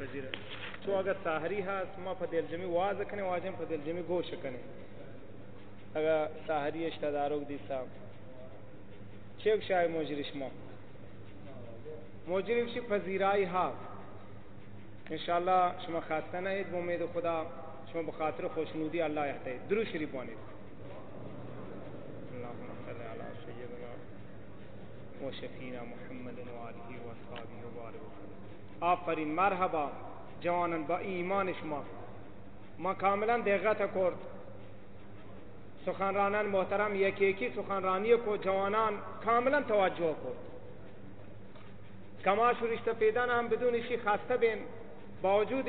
پذیره تو اگر سحری هست ما په دلجمی واز کنه واجم په دلجمی گوش کنه اگر سحریش تدارک دیسا چه شای مجریش ما؟ مجریش پذیرای ها. انشاءالله شما خسته نهید به امید خدا شما به خاطر خوشنودی الله احتید درو شریف بانید. اللهم صل علی سیدنا وشفینا محمد و آله و اصحابه و بارک. آفرین مرحبا. جوانان با ایمان شما. ما کاملا دقت کرد. سخنرانان محترم یکی یکی سخنرانی کو جوانان کاملا توجه کرد. کما شورشت پیدا هم بدون اشی خسته بین. باوجود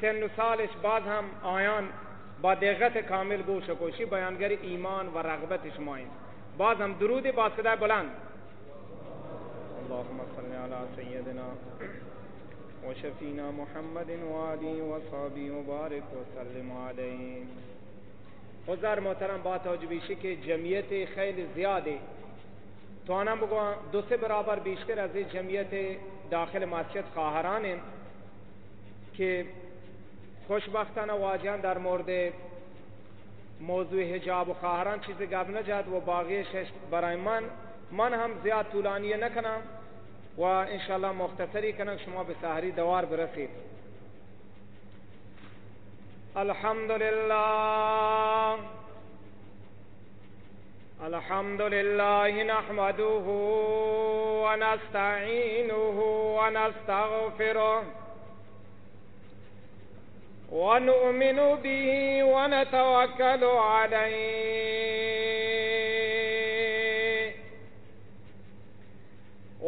سن و سالش باز هم آیان با دقت کامل گوش کوشی بیانگر ایمان و رغبت شماین باز هم درود با صدای بلند. اللهم صل على سيدنا وشفينا محمد وآله وصحبه مبارك وسلم عليه. حضر محترم، با توجبیشی که جمعیت خیلی زیاده. تو آنم بگو دو سه برابر بیشتر از جمعیت داخل مسجد خواهران که خوشبختانه واجهان در مورد موضوع حجاب و خواهران چیز گب نجد و باقیش برای من. من هم زیاد طولانی نکنم. و انشاءالله مختصری کنم شما به سهری دوار برسید. الحمد لله الحمد لله نحمده ونستعينه ونستغفره ونؤمن به ونتوكل عليه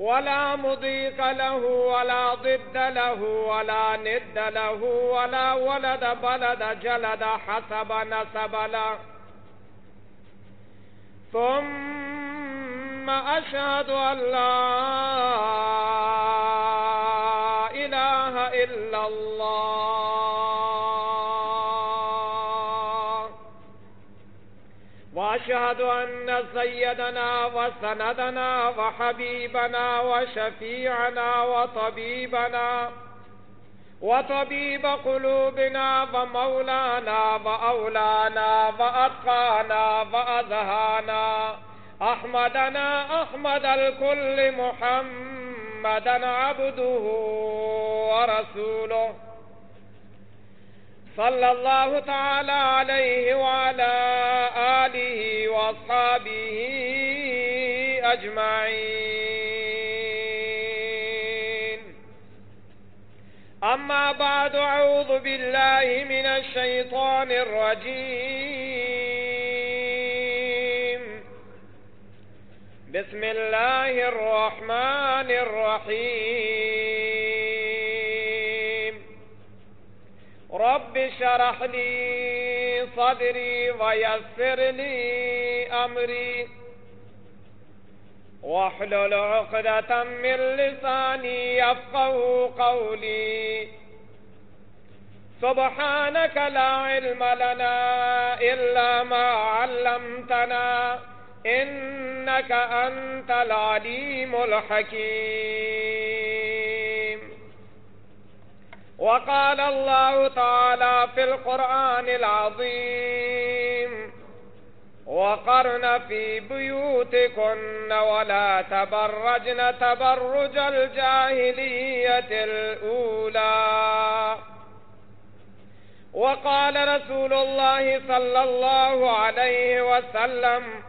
ولا مضيق له ولا ضد له ولا ند له ولا ولد بلد جلد حسب نسب له. ثم أشهد أن لا إله إلا الله. واشهد أن سيدنا وسندنا وحبيبنا وشفيعنا وطبيبنا وطبيب قلوبنا ومولانا وأولانا وأتقانا وأذهانا أحمدنا أحمد الكل محمدا عبده ورسوله. صلى الله تعالى عليه وعلى آله وأصحابه أجمعين. أما بعد أعوذ بالله من الشيطان الرجيم. بسم الله الرحمن الرحيم. رب شرح لي صدري ويسر لي أمري. واحلل عقدة من لساني يفقه قولي. سبحانك لا علم لنا إلا ما علمتنا إنك أنت العليم الحكيم. وقال الله تعالى في القرآن العظيم وقرن في بيوتكن ولا تبرجن تبرج الجاهلية الأولى. وقال رسول الله صلى الله عليه وسلم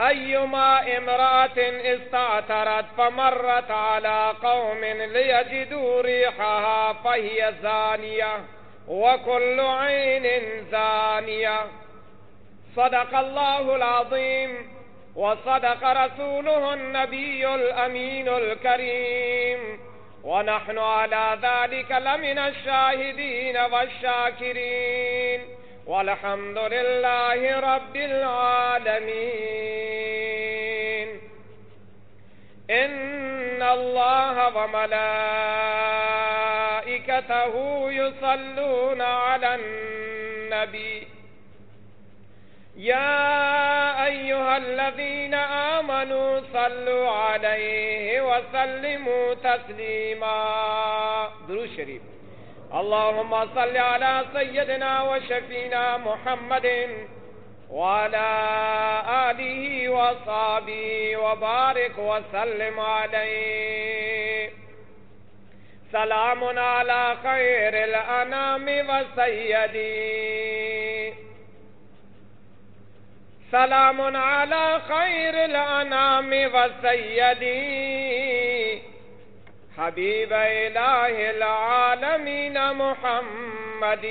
أيما امرأة استعترت فمرت على قوم ليجدوا ريحها فهي زانية وكل عين زانية. صدق الله العظيم وصدق رسوله النبي الأمين الكريم. ونحن على ذلك لمن الشاهدين والشاكرين. والحمد لله رب العالمين إن الله وملائكته يصلون على النبي. يا أيها الذين آمنوا صلوا عليه وسلموا تسليما. درو شريف اللهم صل على سيدنا وشفينا محمد وعلى آله وصحبه وبارك وسلم عليه. سلام على خير الأنام وسيدي سلام على خير الأنام وسيدي حبيب إله العالمين محمد.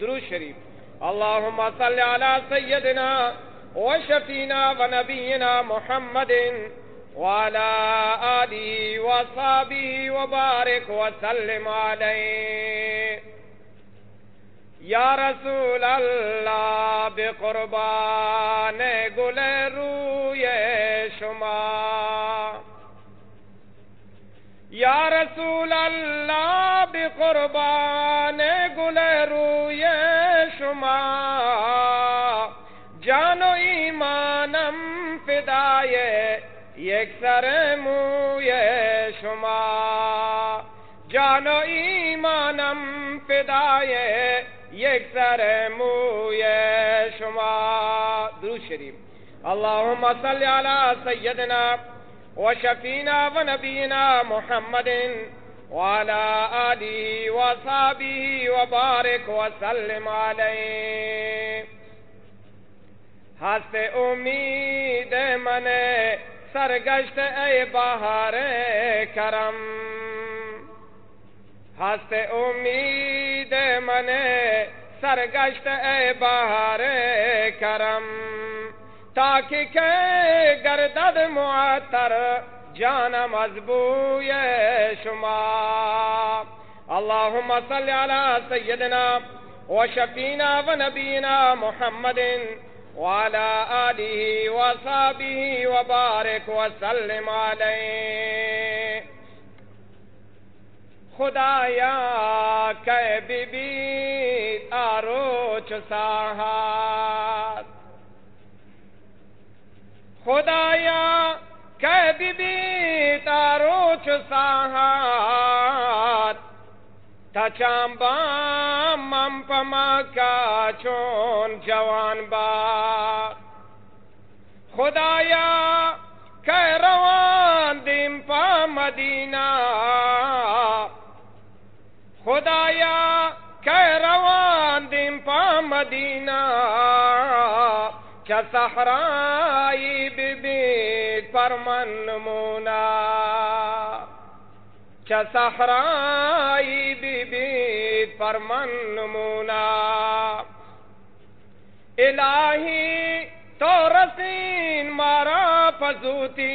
درو شريف. اللهم صل على سيدنا وشفينا ونبينا محمد وعلى آله وصحبه وبارك وسلم عليه. یا رسول اللہ بقربان گل روی شما اللہ بقربان گل روی شما جانو ایمانم فدائے، یک سر موی شما جانو ایمانم فدائے، یک سر موی شما درو شریف۔ اللهم صل على سيدنا وشفينا ونبينا محمد وعلى آله وصحبه وبارك وسلم عليه. ہست امید من سرگشت اے بہار کرم. ہست امید من سرگشت اے بہار کرم. تاکہ کہ گردد معطر جان مضبوی شما اللهم صل على سيدنا وشفينا ونبينا محمد وعلى آله وصحبه وبارك وسلم عليه خدایا کہ بی بی آرو چساہات خدایا کہ بی بی تارو چساہات تچام بام مم پما کا چون جوان با خدایا کہ روان دیم پا مدینہ۔ خدایا کہ روان دیم پا مدینہ۔ چا صحرائی بی بی پر من نمونا چا صحرائی بی بی پر من الہی تو رسین مارا فزوتی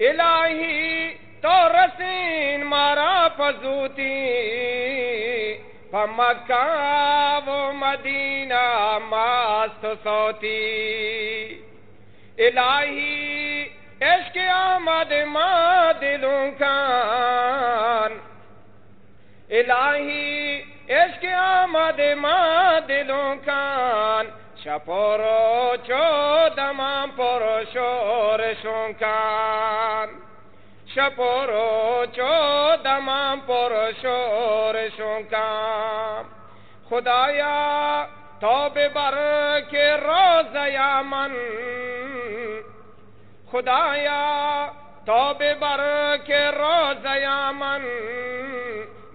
الہی تو رسین مارا فزوتی پمکا و مدینہ ماست سوتی۔ الہی عشق آمد ما دلوں کان الہی عشق آمد ما دلوں کان شپورو چو دمان پرو شور شونکان شپورو چو دمام پر شور شنکام خدایا توب بر کے روز یا من. خدایا توب بر کے روز یا من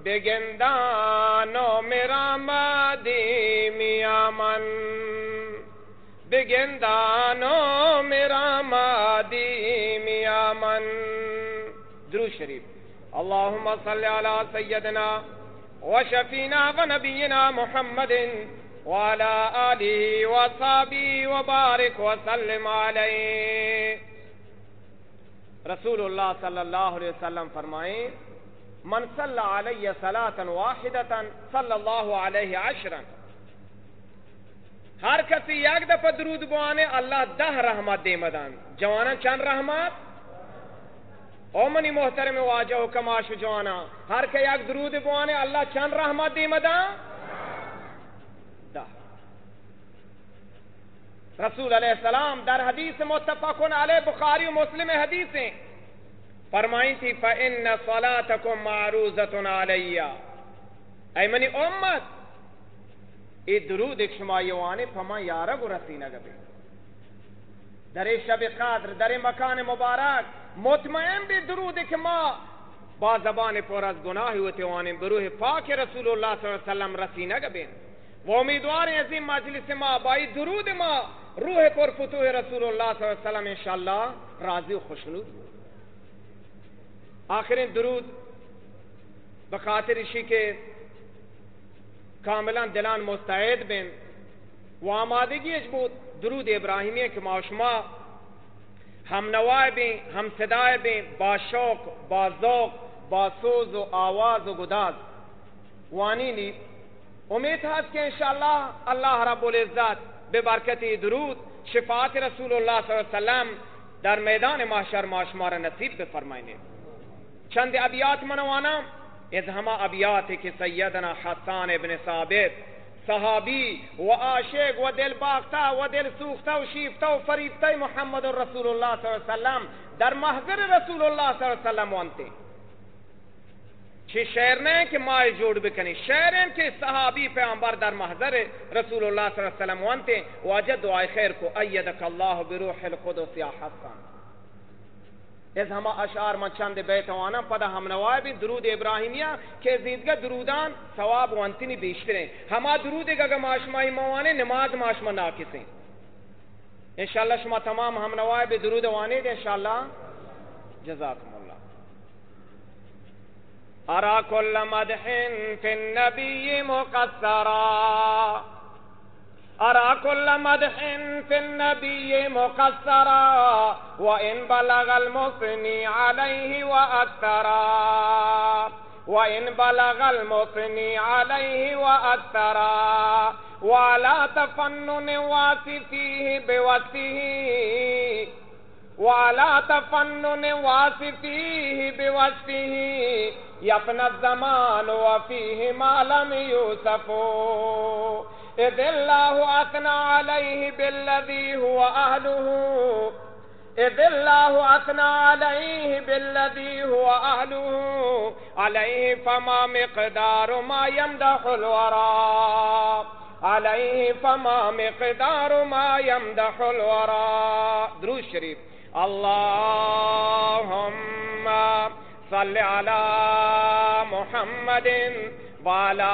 بگندانو میرا مادی میا من بگندانو میرا مادی میا اللهم صل على سيدنا وشفينا ونبينا محمد وعلى آله وصحبه وبارك وسلم عليه. رسول اللہ صلی اللہ علیہ وسلم فرمائیں، من صلی علیہ صلاة واحدتا صلی اللہ علیہ عشرا. ہر کسی یک دفعہ درود بوانے اللہ دہ رحمت دے مدان۔ جوانا چند رحمت او منی محترم واجہ و کماش جوانا، ہر کہ یک درود بوانے، اللہ چند رحمت دے مدان دہ۔ رسول علیہ السلام در حدیث متفقن علیہ بخاری و مسلم حدیثیں فرمائی تھی، فَإِنَّ صَلَاتَكُمْ مَعْرُوزَةٌ عَلَيَّا اے منی امت، ای درود ایک شما یوانے پما یارا گو رسینہ گبے۔ در شب قدر، در مکان مبارک مطمئن بھی درود ایک ما با زبان پر از گناہی ہوتے وانے بروح پاک رسول اللہ صلی اللہ علیہ وسلم رسینہ گبے وہ امیدوار ہیں عظیم مجلس ما بائی درود ما روح پر فتوح رسول اللہ صلی اللہ علیہ وسلم انشاءاللہ راضی و خوشنود آخر درود بخاطر اسی کے کاملا دلان مستعد بین. و آمادگی اجبود درود ابراہیمی کے معاشما ہم نوائے بین ہم صدائے بین با شوق، با ذوق، با سوز و آواز و گداز۔ وانی امید ہے کہ انشاءاللہ اللہ رب العزت بے برکتی درود، شفاعت رسول اللہ صلی اللہ علیہ وسلم در میدان محشر معاشمار نصیب بفرمائنے چند ابیات منوانا، از ہما ابیات کی سیدنا حسان ابن ثابت صحابی و عاشق و دل باغتا و دل سوختا و شیفتا و فریفتا محمد رسول اللہ صلی اللہ علیہ وسلم در محضر رسول اللہ صلی اللہ علیہ وسلم وانتے چھ شعر نے کہ مائے جوڑ بکنی شعر ہیں کہ صحابی پیغمبر در محضر رسول اللہ صلی اللہ علیہ وسلم وانتے واجد دعائے خیر کو ایدک اللہ بروح القدس یا حسان از ہما اشعار من چند بیت بیتوانا پدا ہم نوائے بھی درود ابراہیمیہ کہ زیدگا درودان ثواب وانتنی بیشتر ہیں ہما درود گا معاشمائی موانے، نماز معاشمہ ناکس ہیں انشاءاللہ شما تمام ہم نوائے بھی درود وانے دے، انشاءاللہ۔ جزاکم اللہ۔ ارا کل مدح فی النبی مقصرا۔ ارى كل مدح في النبي مقصرا، وإن بلغ المثني عليه وأكثرا وإن بلغ المثني عليه وأكثرا ولا تفنن واسفيه بوصفه ولا تفنن واسفيه بوصفه يفنى الزمان وفيه ما لم يوسفه إذ الله أثنى عليه بالذي هو أهله. إذ الله أثنى عليه بالذي هو أهله. عليه فما مقدار ما يمدح الورى. عليه فما مقدار ما يمدح الورى. دروش شريف. اللهم صل على محمد وعلى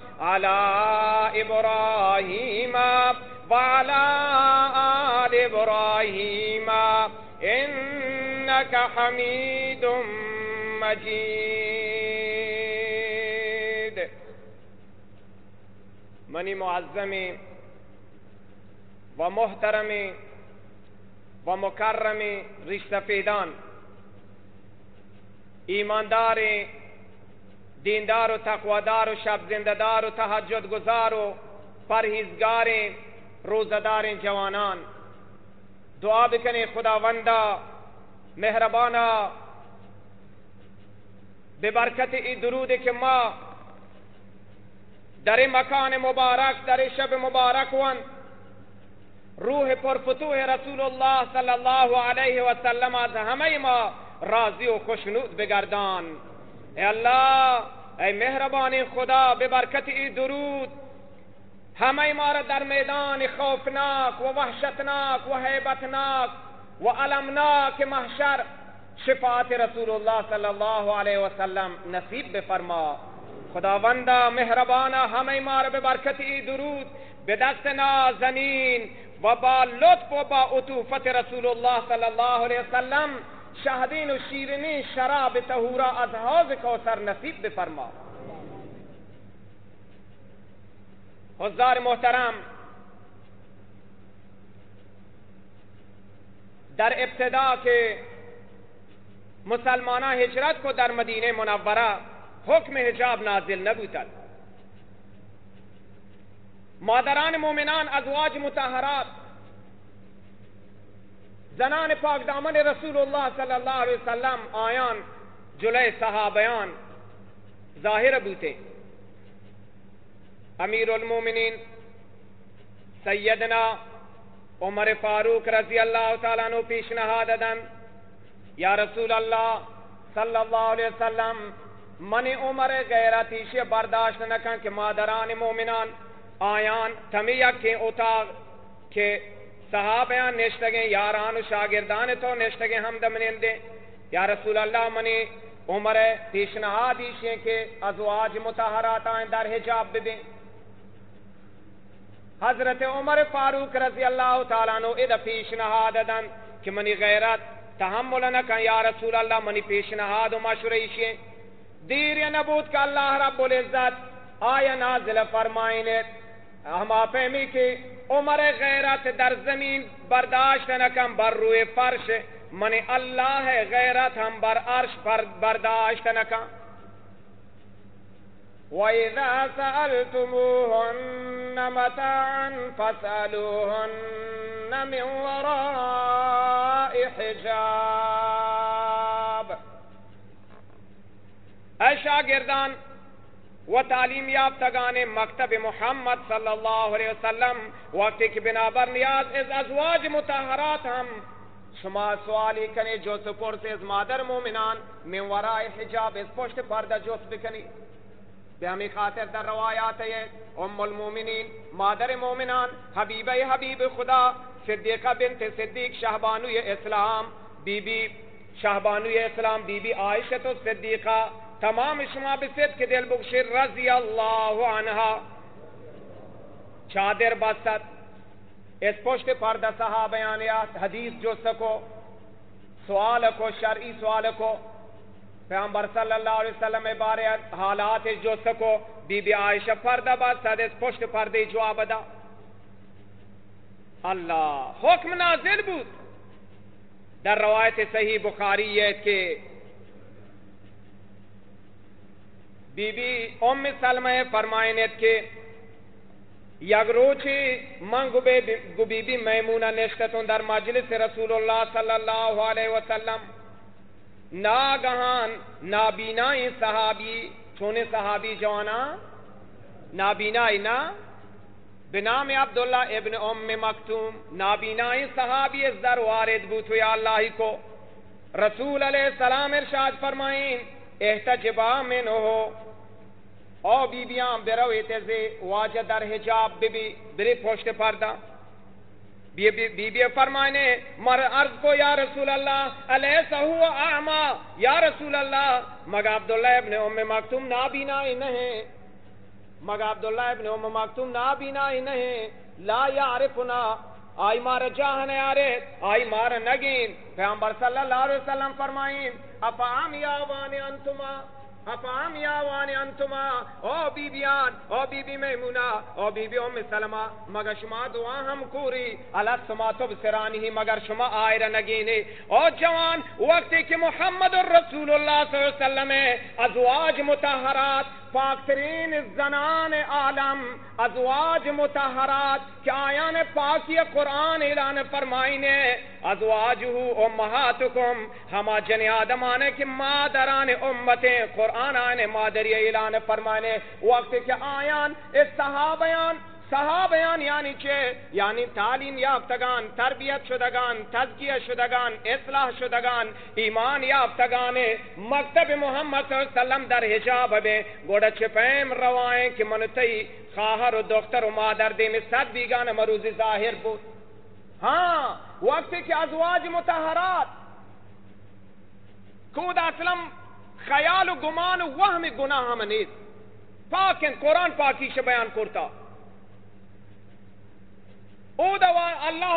على إبراهيم وعلى آل إبراهيم إنك حميد مجيد. منی معظم و محترم و رشتہ پیدان ایماندار دیندار و تقوادار و شب زنددار و تهجد گزار و پرهیزگار روزدار جوانان. دعا بکنه خداوندا مهربانا به برکت ای درودی که ما در مکان مبارک در شب مبارک وند روح پرفتوه رسول الله صلی الله علیه و سلم از همه ما راضی و خوشنود بگردان. اے اللہ اے مہربان خدا بے برکت ای درود۔ همه ما را در میدان خوفناک و وحشتناک و حیبتناک و علمناک محشر۔ شفاعت رسول الله صلی الله علیه و سلم نصیب بفرما۔ خداوندا مهربانا همه ما را به برکت ای درود۔ به دست نازنین و با لطف و با عطوفت رسول الله صلی الله علیه و سلم شهدین و شیرینی شراب تهورا از حوض کوثر نصیب بفرما. حضار محترم در ابتدا که مسلمان ہجرت کو در مدینه منوره حکم حجاب نازل نبودد مادران مومنان ازواج متحرات زنان پاک دامن رسول الله صلی الله علیه وسلم آیان جلوی صحابیان ظاهر بوده امیر المومنین سیدنا عمر فاروق رضی اللہ تعالیٰ نو پیشنہاد دن یا رسول اللہ صلی اللہ علیہ وسلم، من عمر غیرتیش برداشت نکن کہ مادران مومنان آیان تمیہ کے اتاق کے صحابیان نشتگیں، یاران و شاگردان تو نشتگیں حمد منندے یا رسول اللہ منی عمر پیشنہادیش کے ازواج متحرات آئیں در حجاب بدیں۔ حضرت عمر فاروق رضی اللہ تعالیٰ نو ادھا پیشنہاد دن کہ منی غیرت تحمل نکن یا رسول اللہ منی پیشنہاد و مشوریشی دیر یا نبود کا اللہ رب العزت آیا نازل فرمائنت ہما فہمی کہ عمر غیرت در زمین برداشت نکن بر روی فرش، منی اللہ غیرت ہم بر عرش برداشت نکن وَإِذَا سَأَلْتُمُوهُنَّ مَتَاعًا فَاسْأَلُوهُنَّ مِنْ وَرَاءِ حِجَابٍ. اے شاگردان و تعلیم یافتگان مکتب محمد صلی اللہ علیہ وسلم وقتی کہ بنابر نیاز از ازواج متحرات ہم شما سوالی کنی جو سپور از مادر مومنان من وراء حجاب از پشت پردہ جوس بکنی به همی خاطر در روایات ہے ام المومنین مادر مومنان حبیبه حبیب خدا صدیقه بنت صدیق شهبانوی اسلام بی بی شهبانوی اسلام بی بی عائشت و صدیقه تمام شما بسید که دل بگشیر رضی الله عنها چادر بستد اس پشت پرده صحابیانیات حدیث جو سکو سوال کو، شرعی سوال کو۔ پیغمبر صلی اللہ علیہ وسلم بارے حالات جو سکو بی بی عائشہ پردہ بات سادس پشت پردے جواب دا اللہ، حکم نازل بود۔ در روایت صحیح بخاری ہے کہ بی بی ام سلمہ فرمائنت کے یگروچی من گو بی میمونہ نشتتون در مجلس رسول اللہ صلی اللہ علیہ وسلم، ناگہان نابینائی صحابی چونے صحابی جوانا، نابینائی نا؟ بنام عبداللہ ابن ام مکتوم، نابینائی صحابی از در وارد بوتو یا اللہ کو، رسول علیہ السلام ارشاد فرمائیں احتجبا منو او بی بیان بروی تیزی واجہ در حجاب بی بی بری پوشت پردہ۔ بی بی بی فرمانے، مر عرض کو یا رسول اللہ علیہ ہوا اعما؟ یا رسول اللہ مگا عبداللہ ابن ام مکتوم نابینا ہی نہیں مگا عبداللہ ابن ام مکتوم نابینا ہی نہیں لا یعرفنا آئی مار جاہن یارے آئی مار نگین۔ پیامبر صلی اللہ علیہ وسلم فرمائیں، اپا آم یا انتما افام یا وانی انتما، او بی بیان او بی بی میمونا او بی بی ام سلمہ، مگر شما دعا ہم کوری اللہ سما تب سرانی ہی مگر شما آئر نگینے۔ او جوان، وقتی کہ محمد الرسول اللہ صلی اللہ علیہ وسلم ازواج متحرات پاکترین زنان عالم، ازواج متحرات کہ آیان پاکی قرآن اعلان فرمائنے ازواجہو امہاتکم، ہما جن آدم آنے کی مادران امتیں قرآن آنے مادری اعلان فرمائنے وقت کہ آیان اس صحابیان صحابیان یعنی چه یعنی تعلیم یافتگان، تربیت شدگان تزکیه شدگان، اصلاح شدگان، ایمان یافتگان، مکتب محمد صلی اللہ علیہ وسلم در حجاب بے۔ گوڑا چه پیم روائیں کہ منتی خواہر و دختر و مادر دیم صد بیگان مروز ظاہر بود ہاں وقتی کہ ازواج متحرات کود اسلم خیال و گمان و وهم گناہ ہم نیست پاکن قرآن پاکیش بیان کرتا۔ او دا اللہ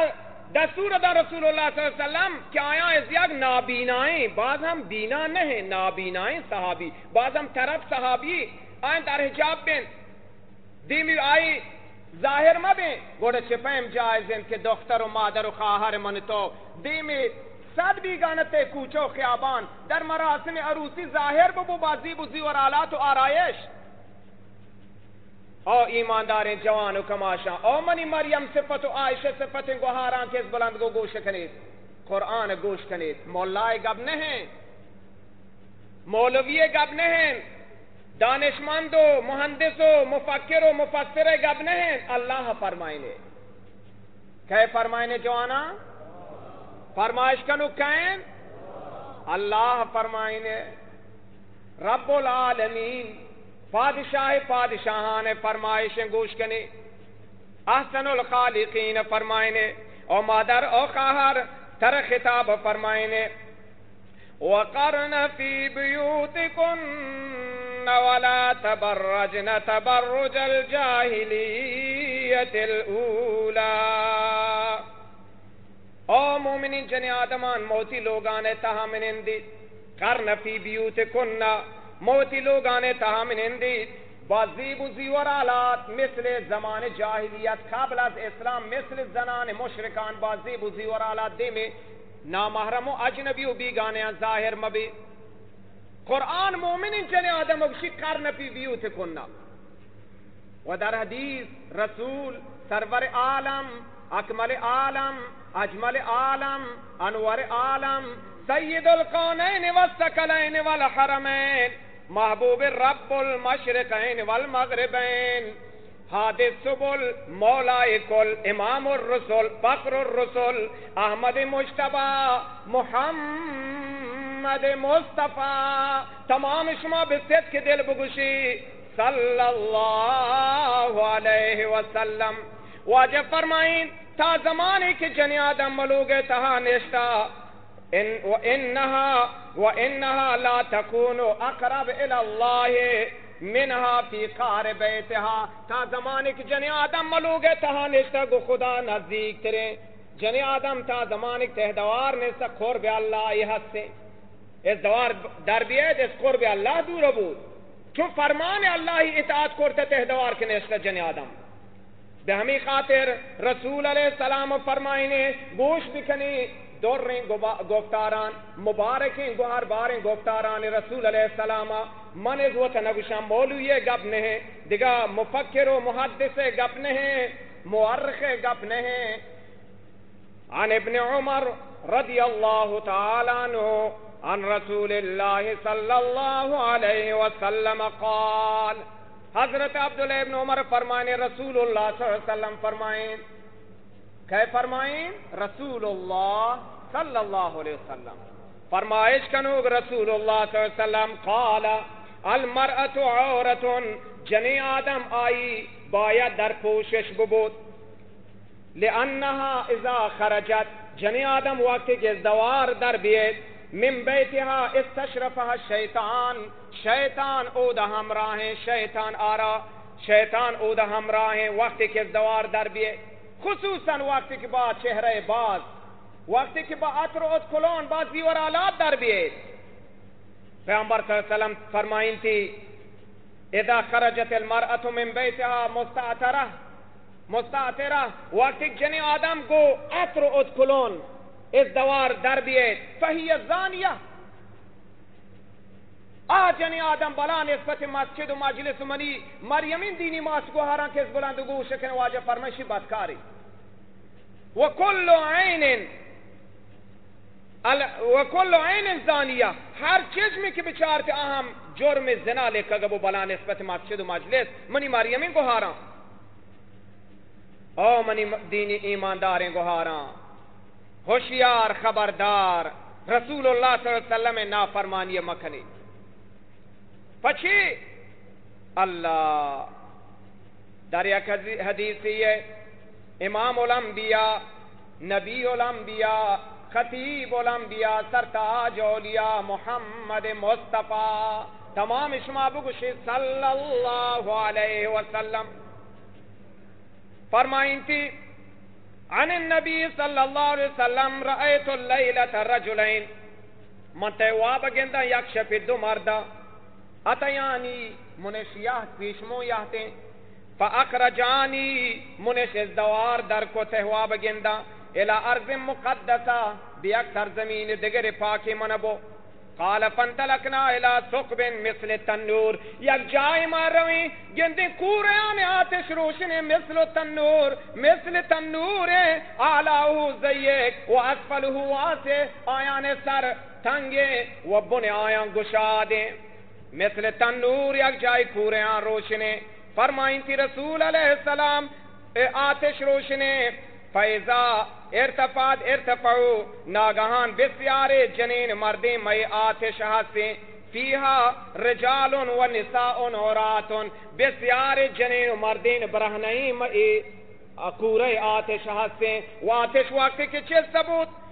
دستور دا رسول اللہ صلی اللہ علیہ وسلم کہ آیا اس نابینائیں، بعض ہم بینا نہیں، نابینائیں صحابی، بعض ہم طرف صحابی، آئیں در حجاب بین، دیمی آئی ظاہر مبین گوڑا چپیم جائزن کہ دختر و مادر و خواہر من تو، دیمی صد بھی گانتے کوچو خیابان، در مراسم عروسی ظاہر ببو بازی بزی اور آلات و آرائش۔ او ایماندار جوان و کماشا او منی مریم صفت و عائشہ صفت گوہاران کے اس بلند کو گوش کنید قرآن گوش کنید مولائے گب نہیں مولوی گب نہیں دانشمند و مہندس و مفکر و مفسر گب نہیں اللہ فرمائنے کہ فرمائنے جوانا فرمائش کنو کہیں اللہ فرمائنے رب العالمین پادشاہ پادشاہان فرمائشیں گوش کنے احسن الخالقین فرمائنے، او مادر، او خواہر تر خطاب فرمائنے۔ وقرن فی بیوتکن ولا تبرجن تبرج الجاہلیت الاولا او مومنین جنی آدمان، موتی لوگانے تہا تہامنین دی قرن فی بیوتکن موتی لوگ آنے تاہم نندی بازیب و زیورالات مثل زمان جاہلیت قبل از اسلام، مثل زنان مشرکان بازیب و زیورالات دی میں نامحرم و اجنبی و بیگانے ظاہر مبی۔ قرآن مومن چلے آدم اگشی کرن پی بیو تکننا و در حدیث رسول، سرور عالم، اکمل عالم، اجمل عالم، انور عالم سید القونین والسکلین والحرمین محبوب رب المشرقین والمغربین، حادث سبل مولا کل، امام الرسول فقر الرسول احمد مشتبہ محمد مصطفیٰ. تمام شما بست کے دل بگوشی. صلی اللہ علیہ وسلم. واجب فرمائیں تا زمانے کے جنی آدم ملوگ تہا نشتا ان وانها وانها لا تكون اقرب الى الله منها في قار بيتها تا زمانے کی جن آدم ملوگ تہا نشتا گو خدا نزدیک ترے۔ جن آدم تا زمانے کی تہدوار نے سا قرب اللہ یہ حد سے۔ اس دوار در بیئے جس قرب اللہ دور بود چون فرمان اللہ ہی اطاعت کرتے تہدوار کے نشتا جن آدم۔ بہمی خاطر رسول علیہ السلام فرمائنے گوش بکنی دوریں گفتاران، مبارکیں گوہر باریں گفتاران رسول علیہ السلام، من از وطن اگشان مولوی گپ نہیں دگا مفکر و محدث گپ نہیں مورخ گپ نہیں۔ عن ابن عمر رضی اللہ تعالی عنہ، عن رسول اللہ صلی اللہ علیہ وسلم قال، حضرت عبداللہ ابن عمر فرمائیں، رسول اللہ صلی اللہ علیہ وسلم فرمائیں کہ فرمائیں رسول اللہ صلی اللہ علیہ وسلم۔ فرمائش کنوگ رسول اللہ صلی اللہ علیہ وسلم قال المرأت عورت، جنی آدم آئی، باید در پوشش ببود۔ لانها اذا خرجت، جنی آدم وقتی کہ ازدوار در بیت، من بیتها استشرفها الشیطان شیطان او دا ہمراہیں شیطان آرا، شیطان او دا ہمراہیں وقتی کہ ازدوار در بیت۔ خصوصا وقتی کہ با چہرے باز وقتی کہ با عطر و ادکلون با زیور آلات در بیت پیامبر صلی اللہ علیہ وسلم فرمائن تھی، اذا خرجت المرأة من بیتها مستعترہ مستعترہ وقتی جنی آدم کو عطر و ادکلون اس دوار در بیت فہی الزانیہ۔ آجنی یعنی آدم بلا نسبت مسجد و مجلس منی، مریمین دینی ماس کو ہران کس بلند گوش کن واجہ فرمائشی بدکاری. وکل عین وکل عین زانیہ ہر چیز میں کہ بچارتے اہم جرم زنا لے کگب بلا نسبت مسجد و مجلس، منی مریمین کو ہاران او منی دینی ایمانداریں گوہاراں ہوشیار خبردار. رسول اللہ صلی اللہ علیہ وسلم نافرمانی مکھنی پچھی۔ اللہ۔ در یک حدیثی ہے، امام الانبیاء، نبی الانبیاء، خطیب الانبیاء، سرتاج اولیاء، محمد مصطفیٰ۔ تمام شما بگوشی صلی اللہ علیہ وسلم۔ فرمائیں تھی عن النبی صلی اللہ علیہ وسلم رأیت اللیلت رجلین۔ منتے واب گندہ یک شفی دو مردہ۔ اتیانی منش یاہ پیشمو یاہتے فاکرجانی منش ازدوار در کو تہواب گندہ الى ارض مقدسہ بیک سرزمین دگر پاکی منبو۔ قال فانتلقنا الى ثقب مثل التنور۔ یک جائے مار روی، گندے کوریان آتش روشن مثل التنور۔ مثل تنور آلاہو زیک و اسفلہو واسے آیان سر تنگے و بن آیان گشادے۔ مثل تنور یک جائے کوریان روشنے فرمائیں تھی رسول علیہ السلام آتش روشنے فیضا ارتفاد ارتفعو ناگہان بسیار جنین مردیں میں آتش ہاسیں فیہا رجال و نساء اورات بسیار جنین مردین برہنئی میں اکورے آتش ہاسیں و آتش وقت کی چیز ثبوت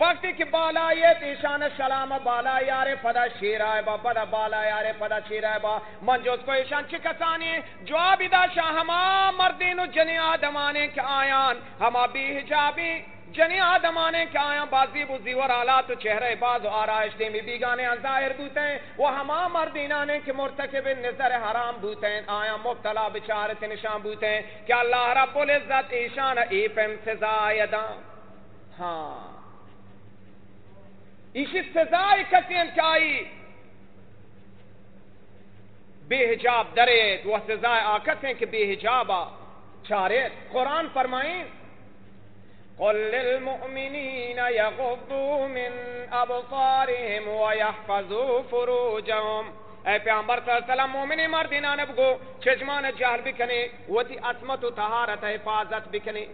وقتی کہ بالا یہ تیشان شلام بالا یارے پدا شیر آئے با، پدا بالا یارے پدا شیر آئے با۔ من جو کو ایشان چکسانی جوابی دا شاہ، ہما مردین و جنی آدمانے کے آیان۔ ہما بی حجابی جنی آدمانے کے آیان۔ بازی بو زیور آلات و چہرے باز و آرائش دیمی بیگانے ظاہر بوتے ہیں۔ وہ ہما مردینانے کے مرتکب نظر حرام بوتے ہیں۔ آیان مبتلا بچارت نشان بوتے ہیں۔ کہ اللہ رب العزت ایشان ایپم سے ہاں۔ اسی سزائی کسی انچائی بے حجاب درید وہ سزائے آکت ہیں کہ بے حجابا۔ چارت قرآن فرمائیں۔ قل للمؤمنین یغضوا من ابصارهم ویحفظوا فروجهم۔ اے پیامبر صلی اللہ علیہ وسلم، مومن مردینان بگو چشمان جہل بکنے، وتی عصمت و طہارت حفاظت بکنے۔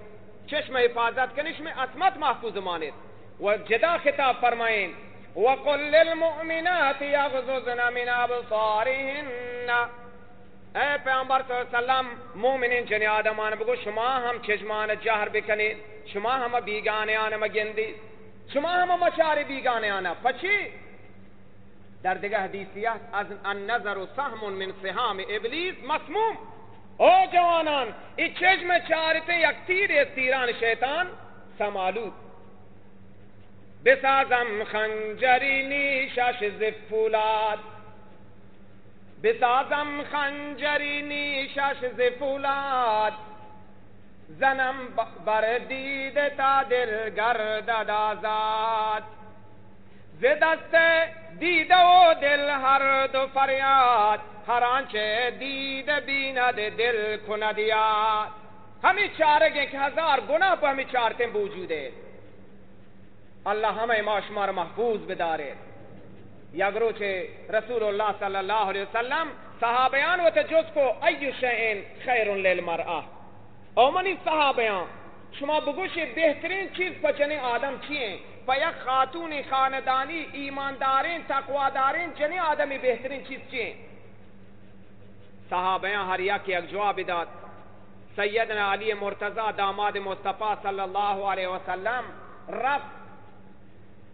چشم حفاظت کنش میں عصمت محفوظ مانت وجدا خطاب فرمائیں، وقل للمؤمنات يغضضن من ابصارهن اے پیامبر صلی اللہ علیہ وسلم، مومنین جن آدمان بگو، شما ہم چشمان جہر بکنی، شما ہم بیگانے آنا مگندی، شما ہم مشاری بیگانے آنا پچھی در دیگه حدیثیت از النظر سهم من سهام ابلیس مسموم۔ او جوانان، ای چشم چارتے یک تیر تیران شیطان سمالود بسازم خنجری نیشش ز فولاد. بسازم خنجری نیشش ز فولاد. زنم بر دید تا دل گردد آزاد. ز دست دیده و دل هر دو فریاد هر آنچه دیده بیند دل کند یاد. همین چارگ یک هزار گناه به همین چارتم وجوده. اللہ ہمیں معاشمار محفوظ بدارے۔ یگرو چھے رسول اللہ صلی اللہ علیہ وسلم صحابیان و تجوز کو ایو شئین خیر للمرآ او منی صحابیان، شما بگوشی بہترین چیز پچنے آدم چیئے؟ پا یک خاتون خاندانی، ایماندارین، تقوادارین جنی آدمی بہترین چیز چیئے؟ صحابیان ہر یک یک جواب داد۔ سیدنا علی مرتضی داماد مصطفیٰ صلی اللہ علیہ وسلم رفت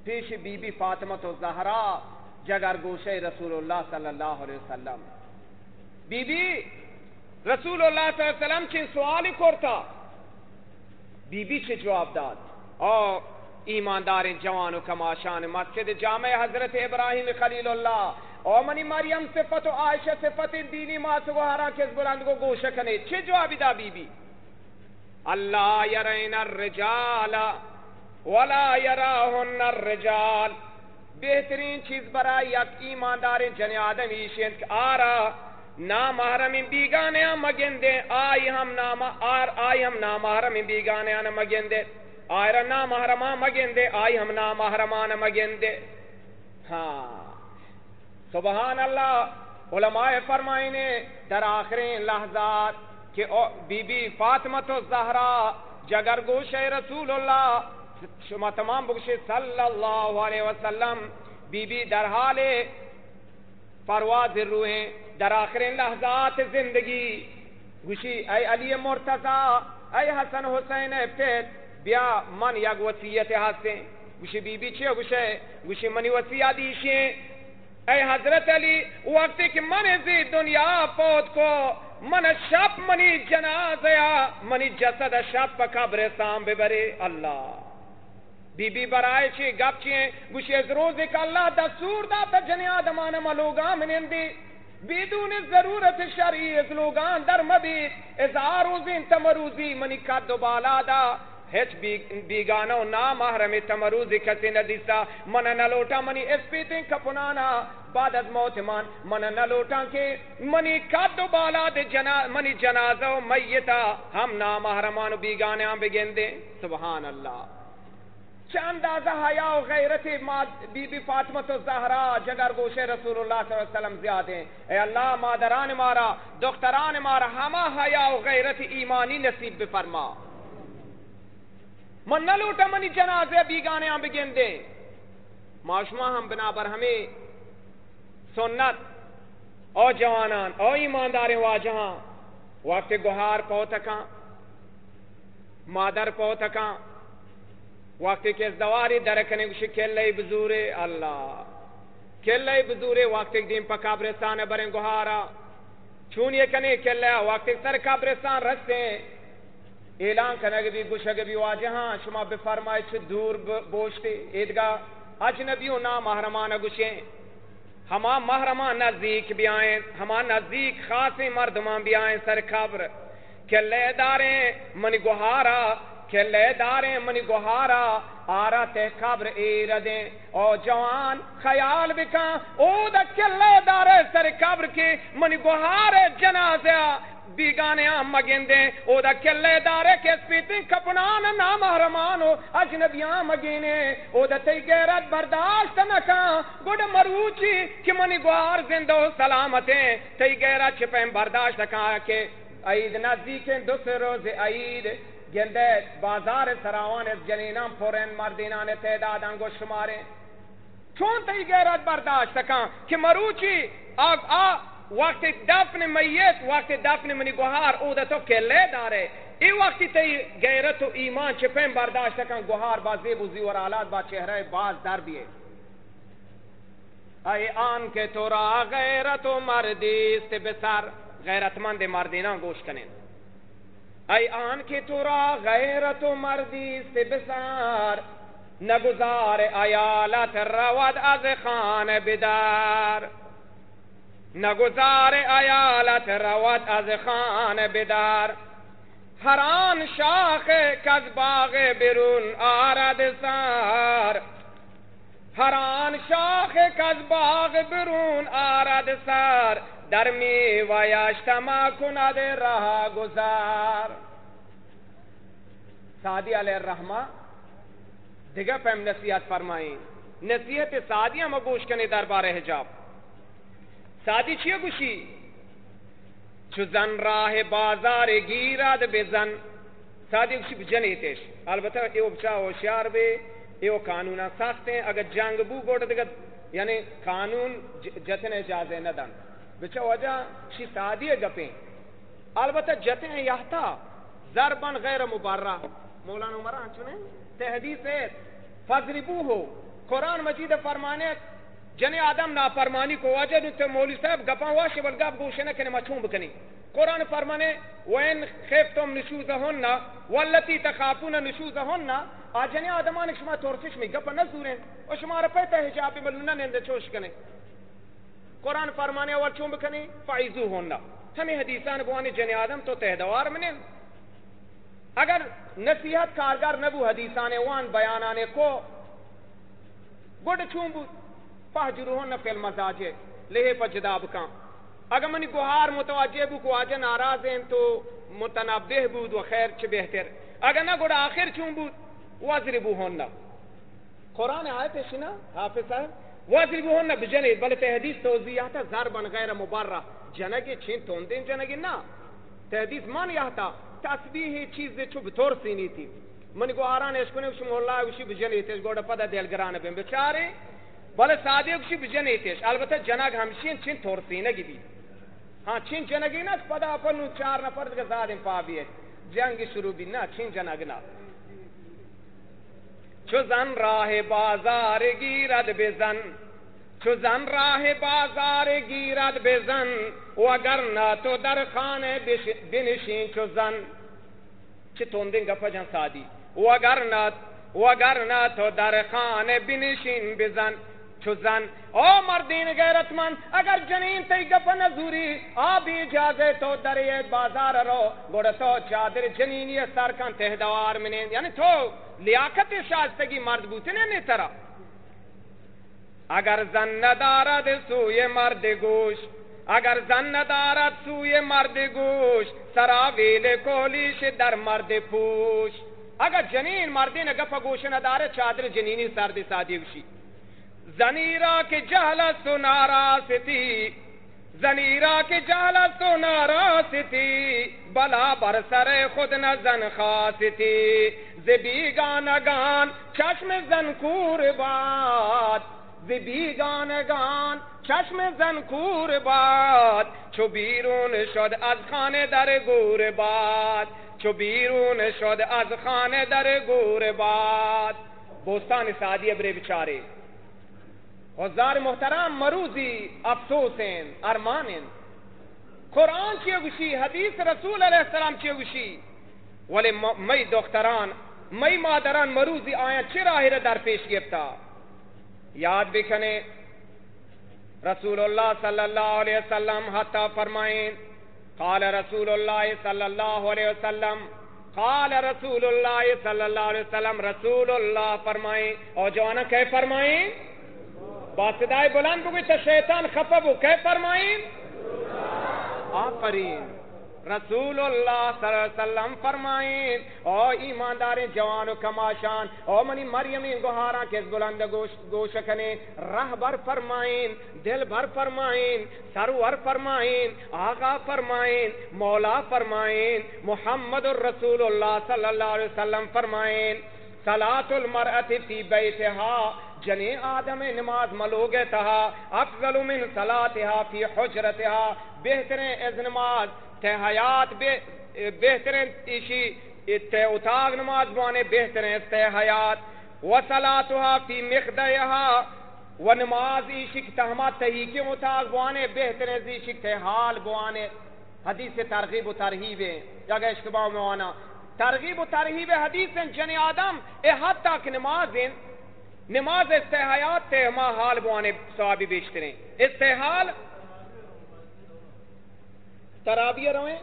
پیش بی بی فاطمت و زہرا جگر گوشے رسول اللہ صلی اللہ علیہ وسلم۔ بی بی رسول اللہ صلی اللہ علیہ وسلم چین سوالی کرتا۔ بی بی چھ جواب داد؟ او ایماندار جوان و کماشان مسجد جامع حضرت ابراہیم خلیل اللہ او منی مریم صفت و عائشہ صفت دینی ماسو ہرا کس بلند کو گوشکنے چھ جوابی دا بی بی اللہ یرین الرجال ولا يراهن الرجال۔ بہترین چیز برای یک ایماندار جن آدمی شند آرا نامحرم بیگانے مگندے، آئی ہم نام، آر، آئی ہم نامحرم بیگانے مگندے۔ آئرا نامحرم مگندے، آئی ہم نامحرمان مگندے۔ ہاں۔ سبحان اللہ۔ علماء فرمائنے در آخرین لحظات کہ بی بی فاطمت و زہرا جگر گوش رسول اللہ شما تمام بگش صلی اللہ علیہ وسلم. بی بی در حال پرواز روحیں در آخر لحظات زندگی. گوشی اے علی مرتضی اے حسن حسین افتید بیا من یک وسیعت حسن گوشی بی بی چیه گوشه گوشی منی وسیعت دیشیں اے حضرت علی، وقتی کہ من زی دنیا پوت کو، من شب منی جنازیا منی جسد شب پا قبرستان ببری. اللہ بی بی برائے چی، گپ چی گوشی از روزی کہ اللہ دستور دا تا جنی آدمان ملوگا منین دی بدون ضرورت شرعی از لوگان در مبی۔ از آروزین تمروزی منی کد و بالا دا۔ ہچ بیگانو نا محرم تمروزی کسی ندیسا من نلوٹا منی اس پیتیں کپنانا۔ بعد از موت من من نلوٹا کہ منی کد و بالا دے جنا منی جنازہ و میتا ہم نا محرمان و بیگانے ہم بگن دیں سبحان اللہ۔ چند اندازہ حیا و غیرت بی بی فاطمت و زہرا جگر گوش رسول اللہ صلی اللہ علیہ وسلم زیاد ہیں۔ اے اللہ، مادران مارا، دختران مارا ہما حیا و غیرت ایمانی نصیب بفرما۔ من نہ لوٹا، منی جنازے بیگانے ہم بگن دے معاشمہ ہم بنا پر ہمیں سنت۔ او جوانان، او ایماندار واجہاں، وقت گہار پوتکاں مادر پوتکاں وقتی کہ دواری درکنے گوشی کلے بزورے اللہ کلے بزورے وقتی دین پا قبرستان برن گوھارا چون یہ کنے کلے وقتی سر قبرستان رستے اعلان کرنے بھی گوش اگر بھی واجہاں شما بفرمائے چھ دور بوشتے ایدگاہ اجنبیوں نا محرمان گوشیں ہما محرمان نزدیک بھی آئیں، ہما نزدیک خاصی مردمان بھی آئیں سر قبر۔ کلے داریں منی گوھارا کلے داریں منی گوھارا آرا تے قبر ایردیں او جوان، خیال بکاں او دا کلے دارے سر قبر کی منی گوھار جنازہ بیگانے آم مگندے او دا کلے دارے کے سپیتیں کپنان نا محرمانو اجنبیاں مگینے۔ او دا تی گیرت برداشت نکاں گوڑ مروچی کہ منی گوار زندو سلامتیں۔ تی گیرت چھپیں برداشت نکاں کہ عید نزدیکیں دوسرے روز عید۔ گندے بازار سراوان اس جنینان پورن مردینان تعدادان گو شمارے۔ چون تی غیرت برداشت کن کہ مروچی آگ آ وقت دفن میت، وقت دفن منی گوھار او دا تو کلے دارے۔ ای وقت تی غیرت و ایمان چپین برداشت کن گوھار با زیب و زیور آلات با چہرہ باز در بیے اے آن کے تو را غیرت و مردیست بسر غیرت مند مردینان گوش کنین۔ ای آن کی تو را غیرت و مردی سے بسار نگزار ایالت رود از خان بدار. نگزار ایالت رود از خان بدار. هر شاخ کز باغ برون آرد سار. هر شاخ از باغ برون آرد سر. در میویش تما کند راه گذار سعدی علیه الرحمه دیگه پیم نصیحت فرمائیں نصیحت سعدی هم گوش کنی درباره حجاب. سعدی چیه گوشی؟ چو زن راه بازار گیرد بزن سعدی گوشی بجنیتش البته او بچا هوشیار بی. ایو قانون ہاں، سخت ہیں، اگر جنگ بو گوٹ دیگر یعنی قانون جتنے اجازے ندن بچا وجہ چی سادی گپیں۔ البتہ جتے ہیں یہتا ضربن غیر مبارہ مولانا عمران چنے، تحدیث ہے فضربو ہو۔ قرآن مجید فرمانے جن آدم نافرمانی کو وجہ تے مولی صاحب، گپاں واشے بلگاب گوشے نہ کنے مچھوں بکنی۔ قرآن فرمانے، وین خفتم نشوزہن والتی تخافون نشوزہن آجنے آدمان شما تورسش میں گپا نزوریں اور شما رپے تحجابی ملنہ نیندے چوش کنے۔ قرآن فرمانے اور چون بکنی فائزو ہونا ہمیں حدیثان بوانی جن آدم تو تہدوار منن اگر نصیحت کارگر نبو حدیثان وان بیانانے کو گوڑ چون بود۔ پہجروہن فی المزاجے لہے پا جدا بکان اگر منی گوھار متوجہ بو کو آجا ناراض ہیں تو متنبہ بود و خیر چھ بہتر۔ اگر نہ گوڑ آخر چون بود وزربو ہونا قرآن آیت شنا حافظ صاحب؟ واضربوهن بجنید بل ته حدیث توضیحات ضربا غیر مبرر جنگی چین توندین جنگی نا تحدیث من یحتا تسبیح چیز چو بطور سینی تھی۔ من گو آران اشکنے وشی مولا وشی بجنی تیش گوڑا پدا دیل گران بین۔ بچارے بالا ساده کشی بجن نیتیش، البته جنگ همشین چین ترسینه بی ها چین جنگی نه پدا اپن چار نفر دیگه زادیم پا بیه جنگ شروع بی نه چین جنگ نه چو زن راه بازار گیرد بزن چو زن راه بازار گیرد بزن و اگر نه تو در خانه بنشین چو زن. چه توندین گپا جن سادی و اگر نه و اگر نه تو در خانه بنشین بزن چو زن او مردین غیرت من اگر جنین تی گفا نزوری آبی اجازے تو در یہ بازار رو۔ گوڑا تو چادر جنینی سر کن تہدوار منین یعنی تو لیاقت شازتگی مرد بوتنے نہیں ترہ اگر زن ندارد سوی مرد گوش اگر زن ندارد سوی مرد گوش سراویل کولیش در مرد پوش۔ اگر جنین مردی نگفا گوش نداره چادر جنینی سرد سادی وشی۔ زنی را که جهل است و ناراستی. زنی را که جهل است و ناراستی. بلا بر سر خود نزن خاستی. ز بیگانگان چشم زن کور باد. ز بیگانگان چشم زن کور باد. چو بیرون شد از خانه در گور باد. چو بیرون شد از خانه در گور باد. بوستان سعدی بری بیچاره. حضار محترم مروزی افسوسین، ارمانین۔ قرآن چیه گوشی حدیث رسول علیہ السلام چیه گوشی ولی می دختران می مادران مروزی آیا چه راہی را در پیش گفتا یاد بکنے رسول اللہ صلی اللہ علیہ وسلم حتی فرمائیں قال رسول اللہ صلی اللہ علیہ وسلم، قال رسول اللہ صلی اللہ علیہ وسلم، رسول اللہ فرمائیں اور جوانا کہ فرمائیں باسدائے بلند بگوی تا شیطان خفا بو۔ کہ فرمائیں۔ آفرین رسول اللہ صلی اللہ علیہ وسلم فرمائیں۔ او ایماندار جوان و کماشان، او منی مریم گوہارا کس بلند گوش کنے رہ بر فرمائیں، دل بر فرمائیں، سرور فرمائیں آغا فرمائیں، مولا فرمائیں، محمد الرسول اللہ صلی اللہ علیہ وسلم فرمائیں۔ صلاة المرأة فی بیتها جنی آدم نماز ملوگ تہا، افضل من صلاتها فی حجرتها بہترین از نماز تے حیات بہترین ایشی، تے اتاغ نماز بوانے بہترین تے حیات۔ و صلاتها فی مخدیها و نماز ایشی تہمات تہی کی اتاغ بوانے بہترین ایشی تے حال بوانے۔ حدیث ترغیب و ترہیب ہے جگہ اشتباہ میں آنا ترغیب و ترہیب حدیث جن آدم، اے حد تک نماز نماز استحایات تے ما حال بوانے صحابی بیشترے استحال ترابی رویں،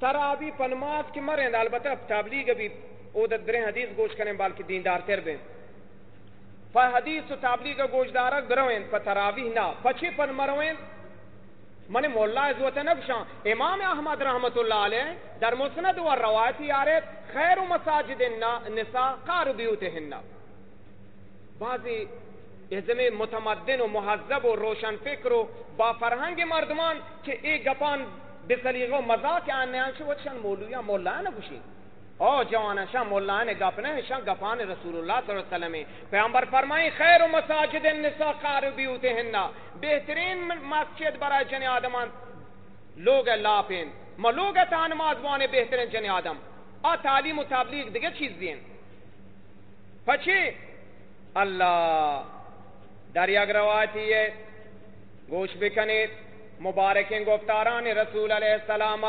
ترابی پنماز کی مریں البتہ تبلیغ بھی او دریں حدیث گوش کریں، بلکہ دیندار تر بیں پا حدیث و تبلیغ گوش دارا گرویں پا ترابی نا پچھی پن مرویں؟ من مولا عزوت نفشان امام احمد رحمت اللہ علیہ در مسند و روایتی آرت خیر و مساجد النساء قار بیوتہن بعضی ازم متمدن و محذب و روشن فکر و با فرهنگ مردمان که ای گپان بسلیغ و مزاق آنه آنشو وچشان مولویا مولا نگوشین او جوانا شان مولا نے گپ نے شان گپان رسول اللہ صلی اللہ علیہ وسلم۔ پیغمبر فرمائیں خیر و مساجد النساء قار بیوتهن بہترین مسجد برای جن آدمان لوگ لاپین ما لوگ تا نماز وانے بہترین جن آدم۔ آ تعلیم و تبلیغ دیگه چیز دین۔ پچھی اللہ در یک روایتی ہے، گوش بکنید مبارکین گفتاران رسول علیہ السلام،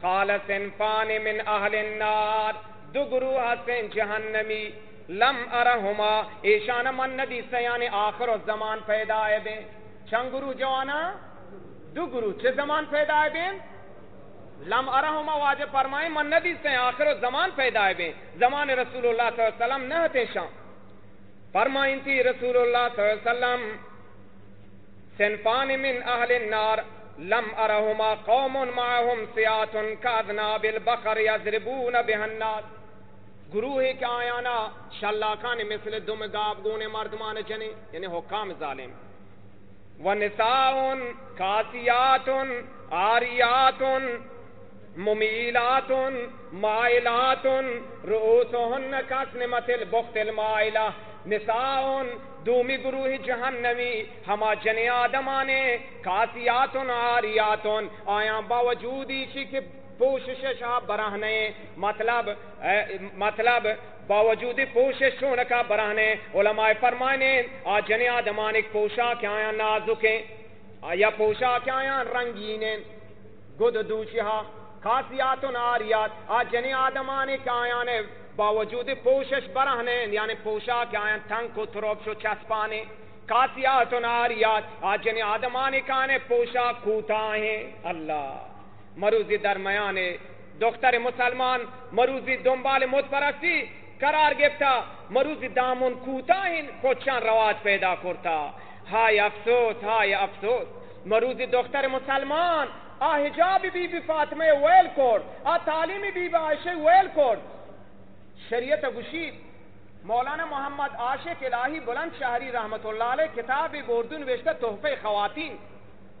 قال سنفان من اہل النار، دو گروہ سن جہنمی، لم ارہما، ایشان من ندی سیان آخر و زمان پیدا ہے بے چند گروہ جوانا؟ دو گروہ، چھ زمان پیدا ہے بے لم ارہما، واجب فرمائیں، من ندی سیان آخر و زمان پیدا ہے بے زمان رسول اللہ صلی اللہ علیہ وسلم نہتے شان فرمائیں تھی رسول اللہ صلی اللہ علیہ وسلم، سنفان من اہل النار، لم ارہما قوم معهم سیات کاذناب البقر یضربون بها الناس گروہ کے آیانا شلاکان مثل دم گاب گونے مردمان جنے یعنی حکام ظالم۔ ونساء کاسیات آریات ممیلات مائلات رؤوسهن كاسنمة البخت المائلة نساء دومی گروہ جہنمی، ہما جن آدمانے کاسیات آریات آیا باوجود اسی کے پوشش شاہ برہنے مطلب مطلب باوجود پوشش شون کا برہنے علماء فرمانے، آ جن آدمان ایک پوشاک آیا نازکیں یا پوشاک آیا رنگینیں گد دوشہا خاصیات و ناریات آج جنی آدمانی کہ آیانے باوجود پوشش برہنے یعنی پوشاک آیان تنگ کو تروب شو چسپانے خاصیات و ناریات آج جنی آدمانی کہ آنے پوشاک کوتا ہیں۔ اللہ، مروزی درمیانے دختر مسلمان، مروزی دنبال متپرستی قرار گفتا مروزی دامن کوتا ہیں کچھان رواج پیدا کرتا۔ ہائے افسوس ہائے افسوس، مروزی دختر مسلمان آ حجاب بی بی فاطمه ویل کرد آ تعلیم بی بی عائشه ویل کرد شریعت گوشید مولانا محمد عاشق الہی بلند شہری رحمت اللہ علیہ، کتاب بردو نوشتہ تحفہ خواتین۔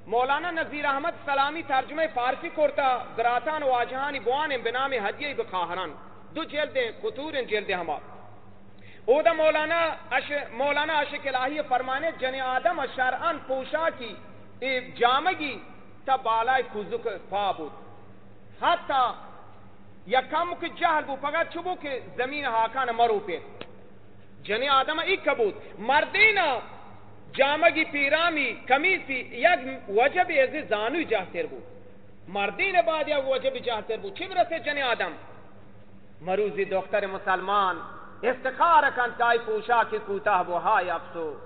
مولانا نظیر احمد سلامی ترجمہ فارسی کرتا گراتان واجہانی بوان بنام حدیعی بخاہران دو جلدیں قطور جلدیں ہما۔ او دا مولانا اش مولانا عاشق الہی فرمانے جن آدم شرعن پوشا کی جامگی تا بالای کوزک پا بود۔ حتی یکم که جهل بود فقط چو بود که زمین حاکان مرو پید جنی آدم ایک بود. مردینا جامگی پیرامی کمیسی یک وجب از زانوی جاہتر بود. مردین بعد یک وجب جاہتر بود. چی برسے جنی آدم؟ مروزی دختر مسلمان استخار کن تای پوشا کی کوتاه بو های افسوس.